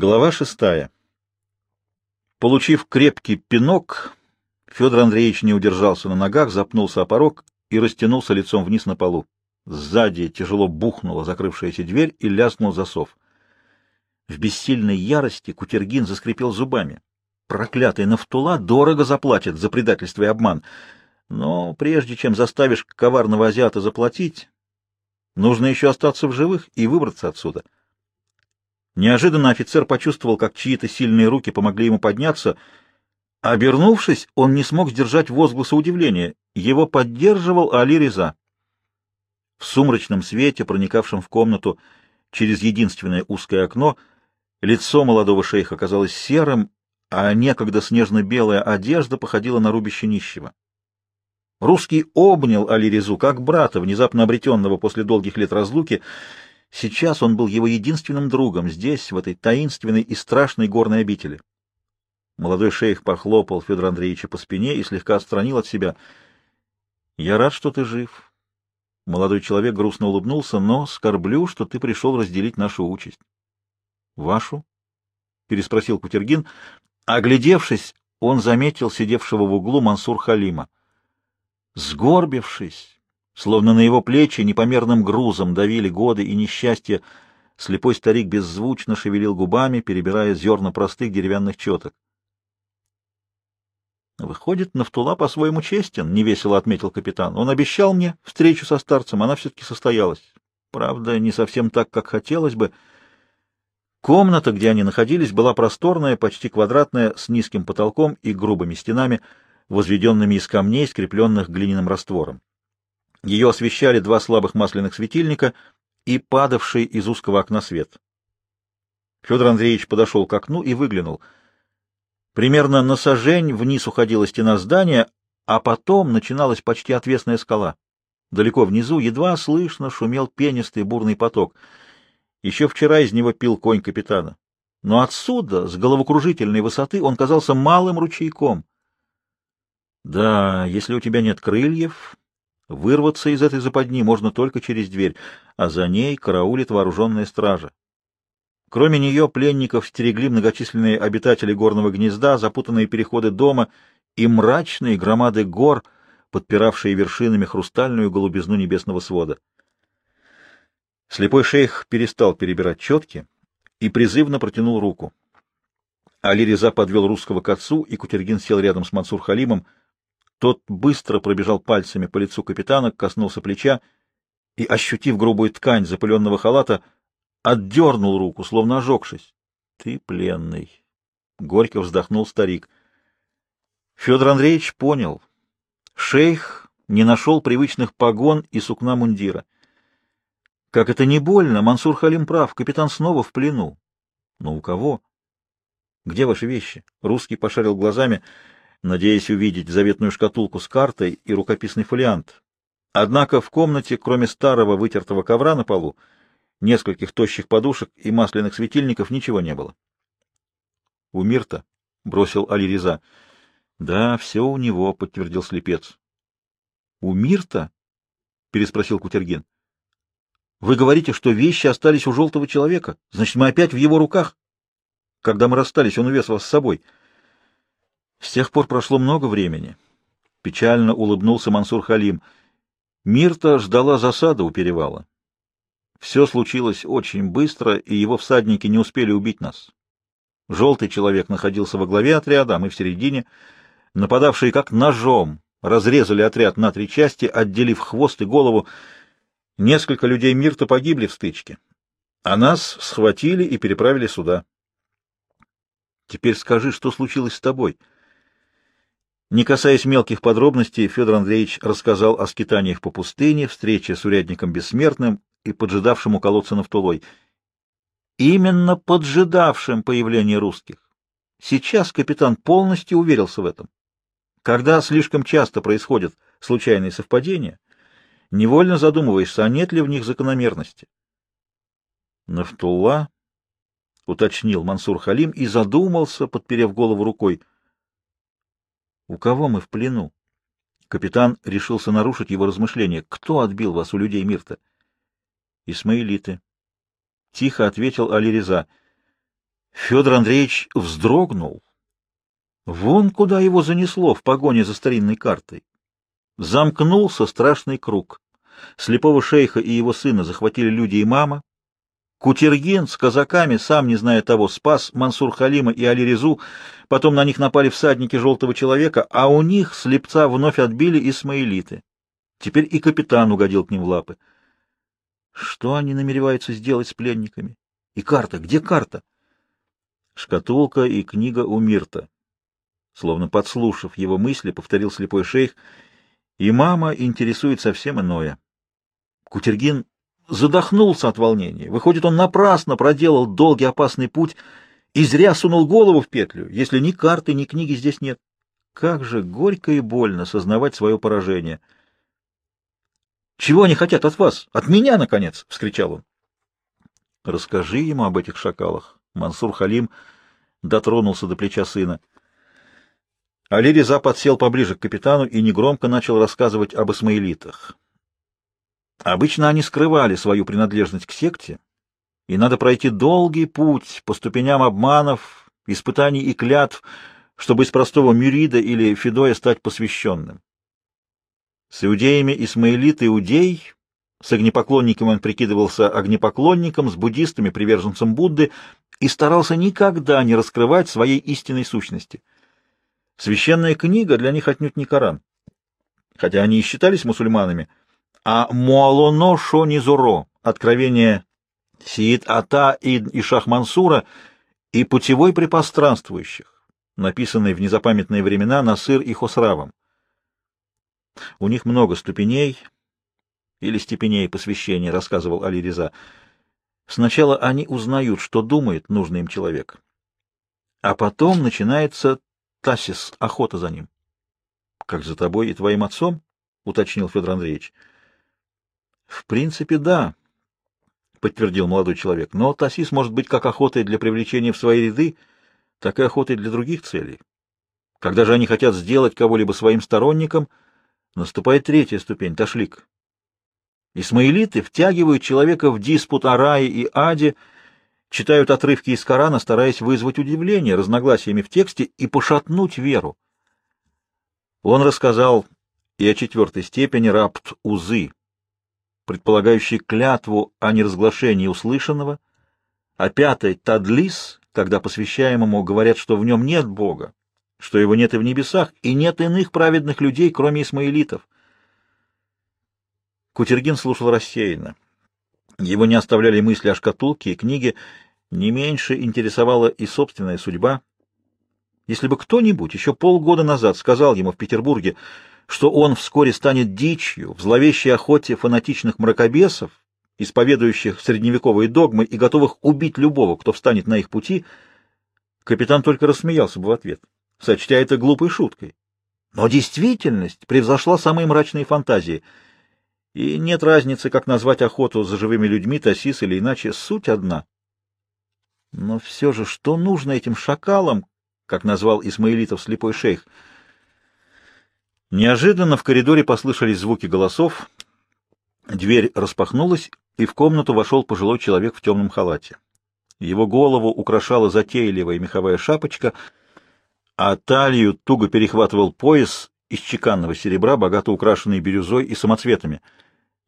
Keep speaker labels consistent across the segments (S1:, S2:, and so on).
S1: Глава шестая. Получив крепкий пинок, Федор Андреевич не удержался на ногах, запнулся о порог и растянулся лицом вниз на полу. Сзади тяжело бухнула закрывшаяся дверь и ляснул засов. В бессильной ярости Кутергин заскрипел зубами. Проклятый Нафтула дорого заплатит за предательство и обман. Но прежде чем заставишь коварного азиата заплатить, нужно еще остаться в живых и выбраться отсюда. Неожиданно офицер почувствовал, как чьи-то сильные руки помогли ему подняться. Обернувшись, он не смог сдержать возгласа удивления. Его поддерживал Али Реза. В сумрачном свете, проникавшем в комнату через единственное узкое окно, лицо молодого шейха казалось серым, а некогда снежно-белая одежда походила на рубище нищего. Русский обнял Али Резу как брата, внезапно обретенного после долгих лет разлуки, Сейчас он был его единственным другом здесь, в этой таинственной и страшной горной обители. Молодой шейх похлопал Федора Андреевича по спине и слегка отстранил от себя. — Я рад, что ты жив. Молодой человек грустно улыбнулся, но скорблю, что ты пришел разделить нашу участь. — Вашу? — переспросил Кутергин. Оглядевшись, он заметил сидевшего в углу Мансур Халима. Сгорбившись, Словно на его плечи непомерным грузом давили годы и несчастья, слепой старик беззвучно шевелил губами, перебирая зерна простых деревянных четок. «Выходит, Нафтула по-своему честен», — невесело отметил капитан. «Он обещал мне встречу со старцем, она все-таки состоялась. Правда, не совсем так, как хотелось бы». Комната, где они находились, была просторная, почти квадратная, с низким потолком и грубыми стенами, возведенными из камней, скрепленных глиняным раствором. Ее освещали два слабых масляных светильника и падавший из узкого окна свет. Федор Андреевич подошел к окну и выглянул. Примерно на сажень вниз уходила стена здания, а потом начиналась почти отвесная скала. Далеко внизу едва слышно шумел пенистый бурный поток. Еще вчера из него пил конь капитана. Но отсюда, с головокружительной высоты, он казался малым ручейком. Да, если у тебя нет крыльев, Вырваться из этой западни можно только через дверь, а за ней караулит вооруженная стража. Кроме нее пленников стерегли многочисленные обитатели горного гнезда, запутанные переходы дома и мрачные громады гор, подпиравшие вершинами хрустальную голубизну небесного свода. Слепой шейх перестал перебирать четки и призывно протянул руку. Али Реза подвел русского к отцу, и Кутергин сел рядом с Мансур Халимом — тот быстро пробежал пальцами по лицу капитана, коснулся плеча и, ощутив грубую ткань запыленного халата, отдернул руку, словно ожегшись. — Ты пленный! — горько вздохнул старик. Федор Андреевич понял. Шейх не нашел привычных погон и сукна мундира. Как это не больно, Мансур Халим прав, капитан снова в плену. Но у кого? Где ваши вещи? Русский пошарил глазами надеясь увидеть заветную шкатулку с картой и рукописный фолиант. Однако в комнате, кроме старого вытертого ковра на полу, нескольких тощих подушек и масляных светильников, ничего не было. — У Мирта? — бросил Али Реза. — Да, все у него, — подтвердил слепец. — У Мирта? — переспросил Кутергин. — Вы говорите, что вещи остались у желтого человека? Значит, мы опять в его руках? Когда мы расстались, он увез вас с собой. — с тех пор прошло много времени. Печально улыбнулся Мансур Халим. Мирта ждала засады у перевала. Все случилось очень быстро, и его всадники не успели убить нас. Желтый человек находился во главе отряда, а мы в середине. Нападавшие как ножом разрезали отряд на три части, отделив хвост и голову. Несколько людей Мирта погибли в стычке, а нас схватили и переправили сюда. Теперь скажи, что случилось с тобой?» Не касаясь мелких подробностей, Федор Андреевич рассказал о скитаниях по пустыне, встрече с урядником Бессмертным и поджидавшим у колодца Нафтулой. Именно поджидавшим появление русских. Сейчас капитан полностью уверился в этом. Когда слишком часто происходят случайные совпадения, невольно задумываешься, а нет ли в них закономерности. Нафтулла, — уточнил Мансур Халим и задумался, подперев голову рукой — у кого мы в плену? Капитан решился нарушить его размышления. Кто отбил вас у людей Мирта? Исмаилиты. Тихо ответил Алиреза. Федор Андреевич вздрогнул. Вон куда его занесло в погоне за старинной картой. Замкнулся страшный круг. Слепого шейха и его сына захватили люди и мама. Кутергин с казаками, сам не зная того, спас Мансур Халима и Али Резу, потом на них напали всадники желтого человека, а у них слепца вновь отбили исмаилиты. Теперь и капитан угодил к ним в лапы. Что они намереваются сделать с пленниками? И карта? Где карта? Шкатулка и книга у Мирта. Словно подслушав его мысли, повторил слепой шейх, и мама интересует совсем иное. Кутергин задохнулся от волнения. Выходит, он напрасно проделал долгий опасный путь и зря сунул голову в петлю, если ни карты, ни книги здесь нет. Как же горько и больно сознавать свое поражение. «Чего они хотят от вас? От меня, наконец!» — вскричал он. «Расскажи ему об этих шакалах». Мансур Халим дотронулся до плеча сына. Али Реза подсел поближе к капитану и негромко начал рассказывать об исмаилитах. Обычно они скрывали свою принадлежность к секте, и надо пройти долгий путь по ступеням обманов, испытаний и клятв, чтобы из простого мюрида или фидоя стать посвященным. С иудеями Исмаилит иудей, с огнепоклонниками он прикидывался огнепоклонником, с буддистами приверженцем Будды и старался никогда не раскрывать своей истинной сущности. Священная книга для них отнюдь не Коран, хотя они и считались мусульманами — а Муалоно Шонизуро, откровение Сиит Ата Ид и Шахмансура и путевой припас странствующих, написанный в незапамятные времена Насыр и Хосравом. У них много ступеней или степеней посвящения, рассказывал Али Реза. Сначала они узнают, что думает нужный им человек, а потом начинается тасис, охота за ним. — Как за тобой и твоим отцом? — уточнил Федор Андреевич. — в принципе, да, подтвердил молодой человек. Но Тасис может быть как охотой для привлечения в свои ряды, так и охотой для других целей. Когда же они хотят сделать кого-либо своим сторонником, наступает третья ступень — ташлик. Исмаилиты втягивают человека в диспут о рае и аде, читают отрывки из Корана, стараясь вызвать удивление разногласиями в тексте и пошатнуть веру. Он рассказал и о четвертой степени рапт узы, предполагающий клятву о неразглашении услышанного, а пятый — тадлис, когда посвящаемому говорят, что в нем нет Бога, что его нет и в небесах, и нет иных праведных людей, кроме исмаилитов. Кутергин слушал рассеянно. Его не оставляли мысли о шкатулке и книге, не меньше интересовала и собственная судьба. Если бы кто-нибудь еще полгода назад сказал ему в Петербурге, что он вскоре станет дичью в зловещей охоте фанатичных мракобесов, исповедующих средневековые догмы и готовых убить любого, кто встанет на их пути, капитан только рассмеялся бы в ответ, сочтя это глупой шуткой. Но действительность превзошла самые мрачные фантазии, и нет разницы, как назвать охоту за живыми людьми, тасис или иначе, суть одна. Но все же, что нужно этим шакалам, как назвал Исмаилитов слепой шейх — Неожиданно в коридоре послышались звуки голосов, дверь распахнулась, и в комнату вошел пожилой человек в темном халате. Его голову украшала затейливая меховая шапочка, а талию туго перехватывал пояс из чеканного серебра, богато украшенный бирюзой и самоцветами.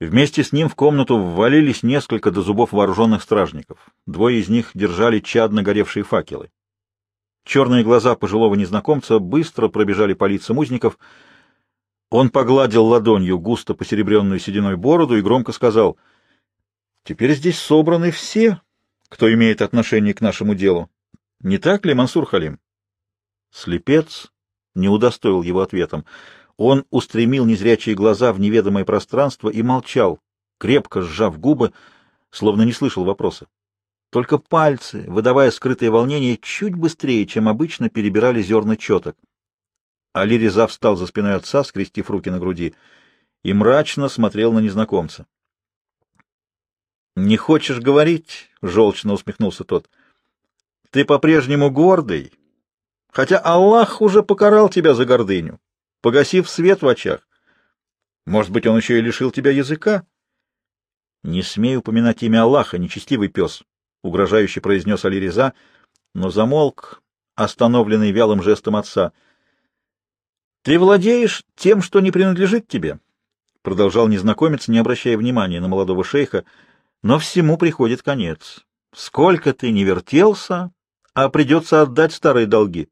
S1: Вместе с ним в комнату ввалились несколько до зубов вооруженных стражников. Двое из них держали чадно горевшие факелы. Черные глаза пожилого незнакомца быстро пробежали по лицам узников — он погладил ладонью густо посеребренную сединой бороду и громко сказал, «Теперь здесь собраны все, кто имеет отношение к нашему делу. Не так ли, Мансур Халим?» Слепец не удостоил его ответом. Он устремил незрячие глаза в неведомое пространство и молчал, крепко сжав губы, словно не слышал вопроса. Только пальцы, выдавая скрытое волнение, чуть быстрее, чем обычно, перебирали зерна четок. Али Реза встал за спиной отца, скрестив руки на груди, и мрачно смотрел на незнакомца. — Не хочешь говорить? — желчно усмехнулся тот. — Ты по-прежнему гордый, хотя Аллах уже покарал тебя за гордыню, погасив свет в очах. Может быть, он еще и лишил тебя языка? — Не смей упоминать имя Аллаха, нечестивый пес, — угрожающе произнес Али Реза, но замолк, остановленный вялым жестом отца. «Ты владеешь тем, что не принадлежит тебе», — продолжал незнакомец, не обращая внимания на молодого шейха, — «но всему приходит конец. Сколько ты не вертелся, а придется отдать старые долги».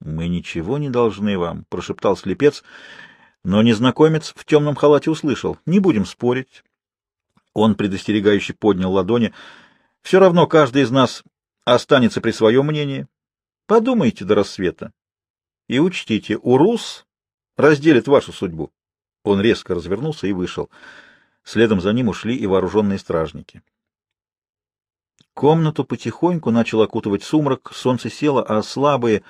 S1: «Мы ничего не должны вам», — прошептал слепец, но незнакомец в темном халате услышал. «Не будем спорить». Он предостерегающе поднял ладони. «Все равно каждый из нас останется при своем мнении. Подумайте до рассвета. И учтите, Урус разделит вашу судьбу». Он резко развернулся и вышел. Следом за ним ушли и вооруженные стражники. Комнату потихоньку начал окутывать сумрак, солнце село, а слабые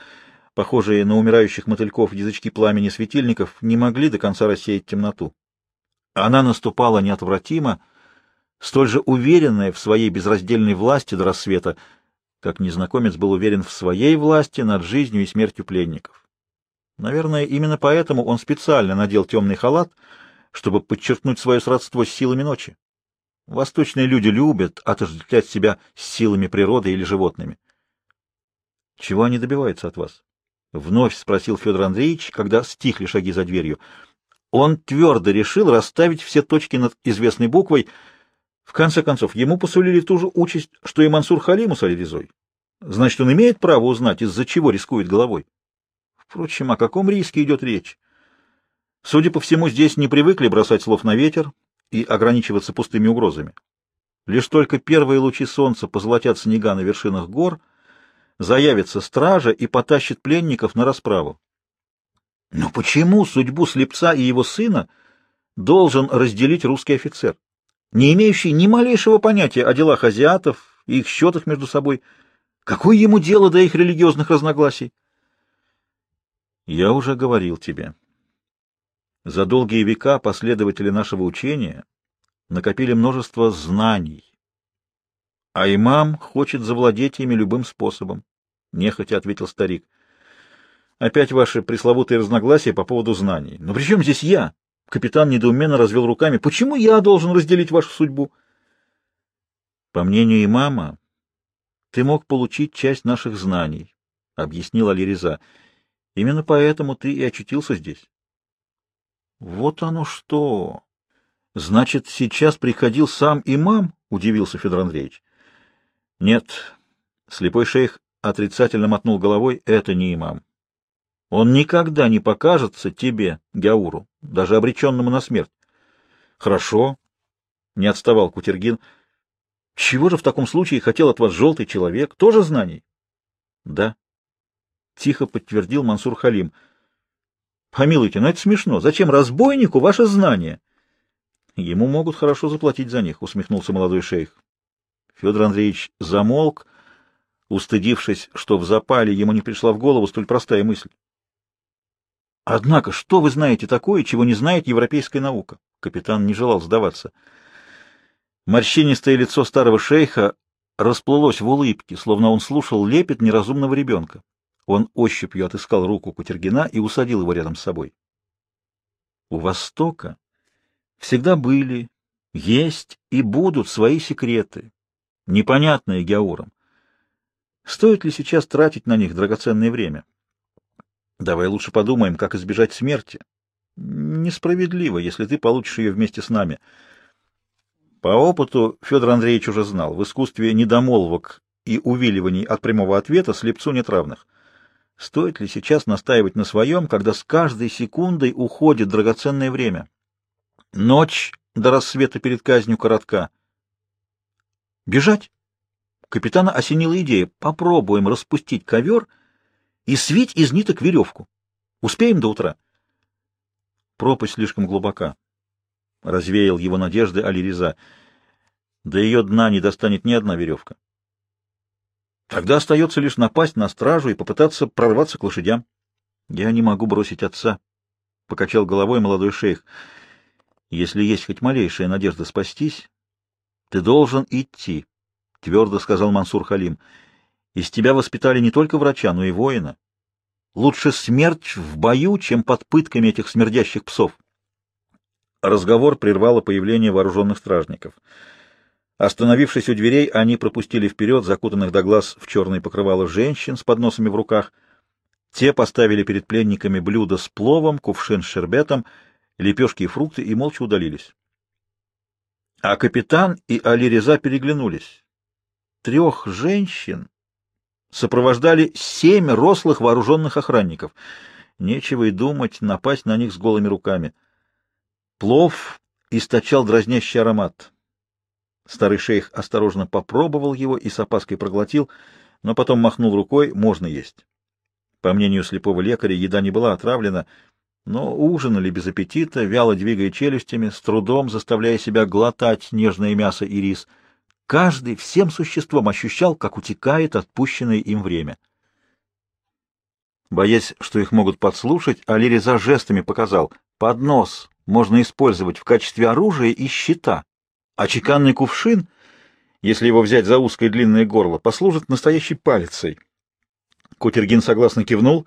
S1: похожие на умирающих мотыльков язычки пламени светильников, не могли до конца рассеять темноту. Она наступала неотвратимо, столь же уверенная в своей безраздельной власти до рассвета, как незнакомец был уверен в своей власти над жизнью и смертью пленников. Наверное, именно поэтому он специально надел темный халат, чтобы подчеркнуть свое сродство с силами ночи. Восточные люди любят отождествлять себя с силами природы или животными. Чего они добиваются от вас? — вновь спросил Федор Андреевич, когда стихли шаги за дверью. Он твердо решил расставить все точки над известной буквой. В конце концов, ему посулили ту же участь, что и Мансур Халиму с Алиризой. Значит, он имеет право узнать, из-за чего рискует головой. Впрочем, о каком риске идет речь? Судя по всему, здесь не привыкли бросать слов на ветер и ограничиваться пустыми угрозами. Лишь только первые лучи солнца позолотят снега на вершинах гор — заявится стража и потащит пленников на расправу. Но почему судьбу слепца и его сына должен разделить русский офицер, не имеющий ни малейшего понятия о делах азиатов и их счетах между собой? Какое ему дело до их религиозных разногласий? Я уже говорил тебе. За долгие века последователи нашего учения накопили множество знаний, а имам хочет завладеть ими любым способом, — нехотя ответил старик. — Опять ваши пресловутые разногласия по поводу знаний. Но при чем здесь я? Капитан недоуменно развел руками. — Почему я должен разделить вашу судьбу? — По мнению имама, ты мог получить часть наших знаний, — объяснил Алиреза. — Именно поэтому ты и очутился здесь. — Вот оно что! Значит, сейчас приходил сам имам? — удивился Федор Андреевич. Нет, слепой шейх отрицательно мотнул головой, это не имам. Он никогда не покажется тебе, Гяуру, даже обреченному на смерть. Хорошо, не отставал Кутергин. Чего же в таком случае хотел от вас желтый человек? Тоже знаний? Да. Тихо подтвердил Мансур Халим. Помилуйте, но это смешно. Зачем разбойнику ваше знание? Ему могут хорошо заплатить за них, усмехнулся молодой шейх. Федор Андреевич замолк, устыдившись, что в запале ему не пришла в голову столь простая мысль. Однако, что вы знаете такое, чего не знает европейская наука? Капитан не желал сдаваться. Морщинистое лицо старого шейха расплылось в улыбке, словно он слушал лепет неразумного ребенка. Он ощупью отыскал руку Кутергина и усадил его рядом с собой. У Востока всегда были, есть и будут свои секреты, непонятные Геаурам. Стоит ли сейчас тратить на них драгоценное время? Давай лучше подумаем, как избежать смерти. Несправедливо, если ты получишь ее вместе с нами. По опыту Федор Андреевич уже знал, в искусстве недомолвок и увиливаний от прямого ответа слепцу нет равных. Стоит ли сейчас настаивать на своем, когда с каждой секундой уходит драгоценное время? Ночь до рассвета перед казнью коротка. Бежать? Капитана осенила идея. Попробуем распустить ковер и свить из ниток веревку. Успеем до утра? Пропасть слишком глубока. Развеял его надежды Алиреза. До ее дна не достанет ни одна веревка. Тогда остается лишь напасть на стражу и попытаться прорваться к лошадям. Я не могу бросить отца, — покачал головой молодой шейх. Если есть хоть малейшая надежда спастись, ты должен идти, — твердо сказал Мансур Халим. Из тебя воспитали не только врача, но и воина. Лучше смерть в бою, чем под пытками этих смердящих псов. Разговор прервало появление вооруженных стражников. Остановившись у дверей, они пропустили вперед закутанных до глаз в черные покрывало женщин с подносами в руках. Те поставили перед пленниками блюдо с пловом, кувшин с шербетом, лепешки и фрукты и молча удалились. А капитан и Али Реза переглянулись. Трех женщин сопровождали семь рослых вооруженных охранников. Нечего и думать напасть на них с голыми руками. Плов источал дразнящий аромат. Старый шейх осторожно попробовал его и с опаской проглотил, но потом махнул рукой, можно есть. По мнению слепого лекаря, еда не была отравлена, но ужинали без аппетита, вяло двигая челюстями, с трудом заставляя себя глотать нежное мясо и рис. Каждый всем существом ощущал, как утекает отпущенное им время. Боясь, что их могут подслушать, Али жестами показал, поднос можно использовать в качестве оружия и щита. А чеканный кувшин, если его взять за узкое длинное горло, послужит настоящей палицей. Кутергин согласно кивнул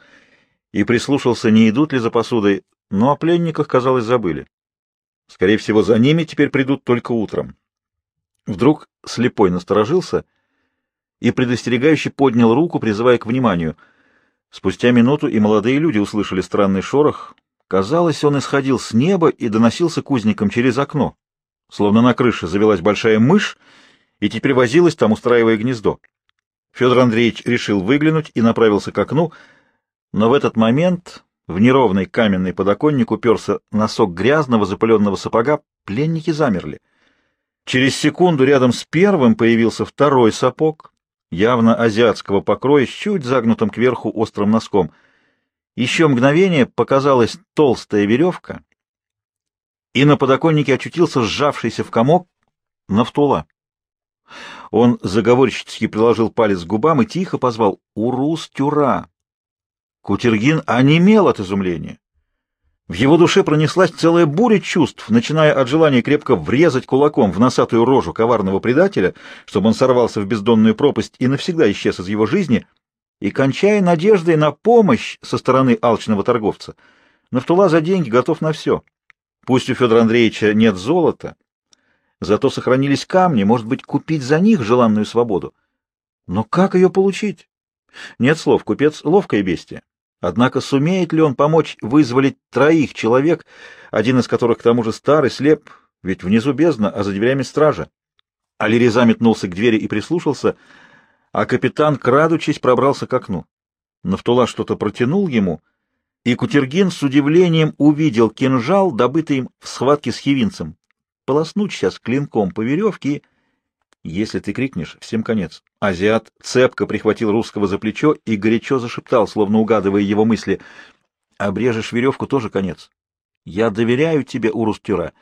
S1: и прислушался, не идут ли за посудой, но о пленниках, казалось, забыли. Скорее всего, за ними теперь придут только утром. Вдруг слепой насторожился и предостерегающе поднял руку, призывая к вниманию. Спустя минуту и молодые люди услышали странный шорох. Казалось, он исходил с неба и доносился кузникам через окно словно на крыше завелась большая мышь и теперь возилась там, устраивая гнездо. Федор Андреевич решил выглянуть и направился к окну, но в этот момент в неровный каменный подоконник уперся носок грязного запыленного сапога, пленники замерли. Через секунду рядом с первым появился второй сапог, явно азиатского покроя, с чуть загнутым кверху острым носком. Еще мгновение показалась толстая веревка, и на подоконнике очутился сжавшийся в комок Нафтула. Он заговорщически приложил палец к губам и тихо позвал «Урус-тюра». Кутергин онемел от изумления. В его душе пронеслась целая буря чувств, начиная от желания крепко врезать кулаком в носатую рожу коварного предателя, чтобы он сорвался в бездонную пропасть и навсегда исчез из его жизни, и кончая надеждой на помощь со стороны алчного торговца. Нафтула за деньги готов на все. Пусть у Федора Андреевича нет золота, зато сохранились камни, может быть, купить за них желанную свободу. Но как ее получить? Нет слов, купец — ловкое бестие. Однако сумеет ли он помочь вызволить троих человек, один из которых к тому же старый, слеп, ведь внизу бездна, а за дверями стража? Алиреза метнулся к двери и прислушался, а капитан, крадучись, пробрался к окну. Нафтула что-то протянул ему — и Кутергин с удивлением увидел кинжал, добытый им в схватке с хивинцем. Полоснуть сейчас клинком по веревке Если ты крикнешь, всем конец. Азиат цепко прихватил русского за плечо и горячо зашептал, словно угадывая его мысли. Обрежешь веревку, тоже конец. Я доверяю тебе, Урустюра,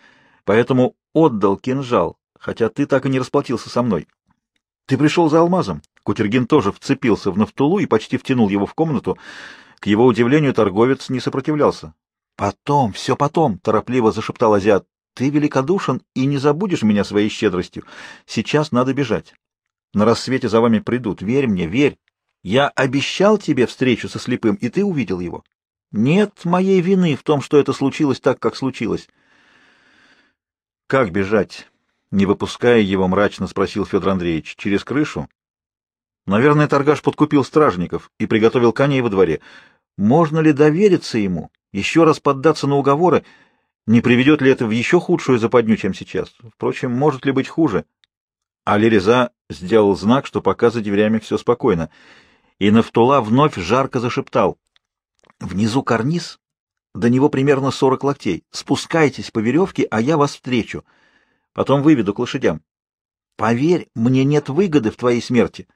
S1: поэтому отдал кинжал, хотя ты так и не расплатился со мной. Ты пришел за алмазом. Кутергин тоже вцепился в нафтулу и почти втянул его в комнату. К его удивлению торговец не сопротивлялся. «Потом, все потом», — торопливо зашептал азиат. «Ты великодушен и не забудешь меня своей щедростью. Сейчас надо бежать. На рассвете за вами придут. Верь мне, верь. Я обещал тебе встречу со слепым, и ты увидел его. Нет моей вины в том, что это случилось так, как случилось». «Как бежать?» — не выпуская его, мрачно спросил Федор Андреевич. «Через крышу?» Наверное, торгаш подкупил стражников и приготовил коней во дворе. Можно ли довериться ему, еще раз поддаться на уговоры? Не приведет ли это в еще худшую западню, чем сейчас? Впрочем, может ли быть хуже? Реза сделал знак, что пока за дверями все спокойно. И Нафтула вновь жарко зашептал. Внизу карниз, до него примерно сорок локтей. Спускайтесь по веревке, а я вас встречу. Потом выведу к лошадям. Поверь, мне нет выгоды в твоей смерти.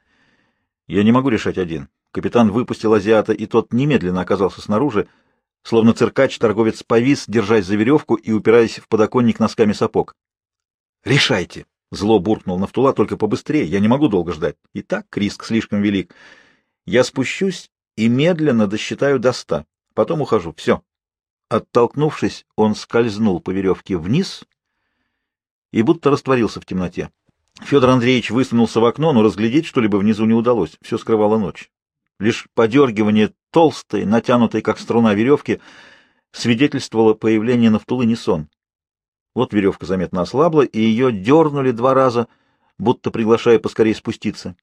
S1: Я не могу решать один. Капитан выпустил азиата, и тот немедленно оказался снаружи. Словно циркач, торговец повис, держась за веревку и упираясь в подоконник носками сапог. «Решайте!» — зло буркнул Нафтула, только побыстрее, я не могу долго ждать. И так риск слишком велик. Я спущусь и медленно досчитаю до ста. Потом ухожу. Все. Оттолкнувшись, он скользнул по веревке вниз и будто растворился в темноте. Федор Андреевич высунулся в окно, но разглядеть что-либо внизу не удалось, все скрывала ночь. Лишь подергивание толстой, натянутой как струна веревки, свидетельствовало появление Нафтулы не сон. Вот веревка заметно ослабла, и ее дернули два раза, будто приглашая поскорее спуститься.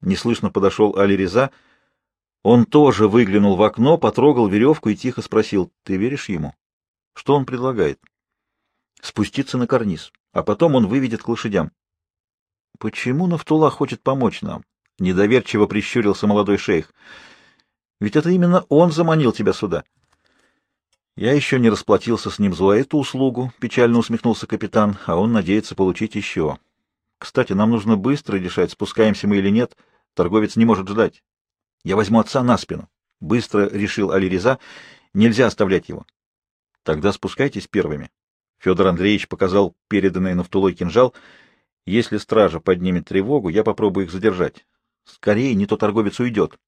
S1: Неслышно подошел Али Реза. Он тоже выглянул в окно, потрогал веревку и тихо спросил, «Ты веришь ему? Что он предлагает?» «Спуститься на карниз, а потом он выведет к лошадям». «Почему Нафтула хочет помочь нам?» — недоверчиво прищурился молодой шейх. «Ведь это именно он заманил тебя сюда». «Я еще не расплатился с ним за эту услугу», — печально усмехнулся капитан, — «а он надеется получить еще». Кстати, нам нужно быстро решать, спускаемся мы или нет. Торговец не может ждать. Я возьму отца на спину. Быстро решил Алиреза. Нельзя оставлять его. Тогда спускайтесь первыми. Федор Андреевич показал переданный Нафтулой кинжал. Если стража поднимет тревогу, я попробую их задержать. Скорее, не то торговец уйдет.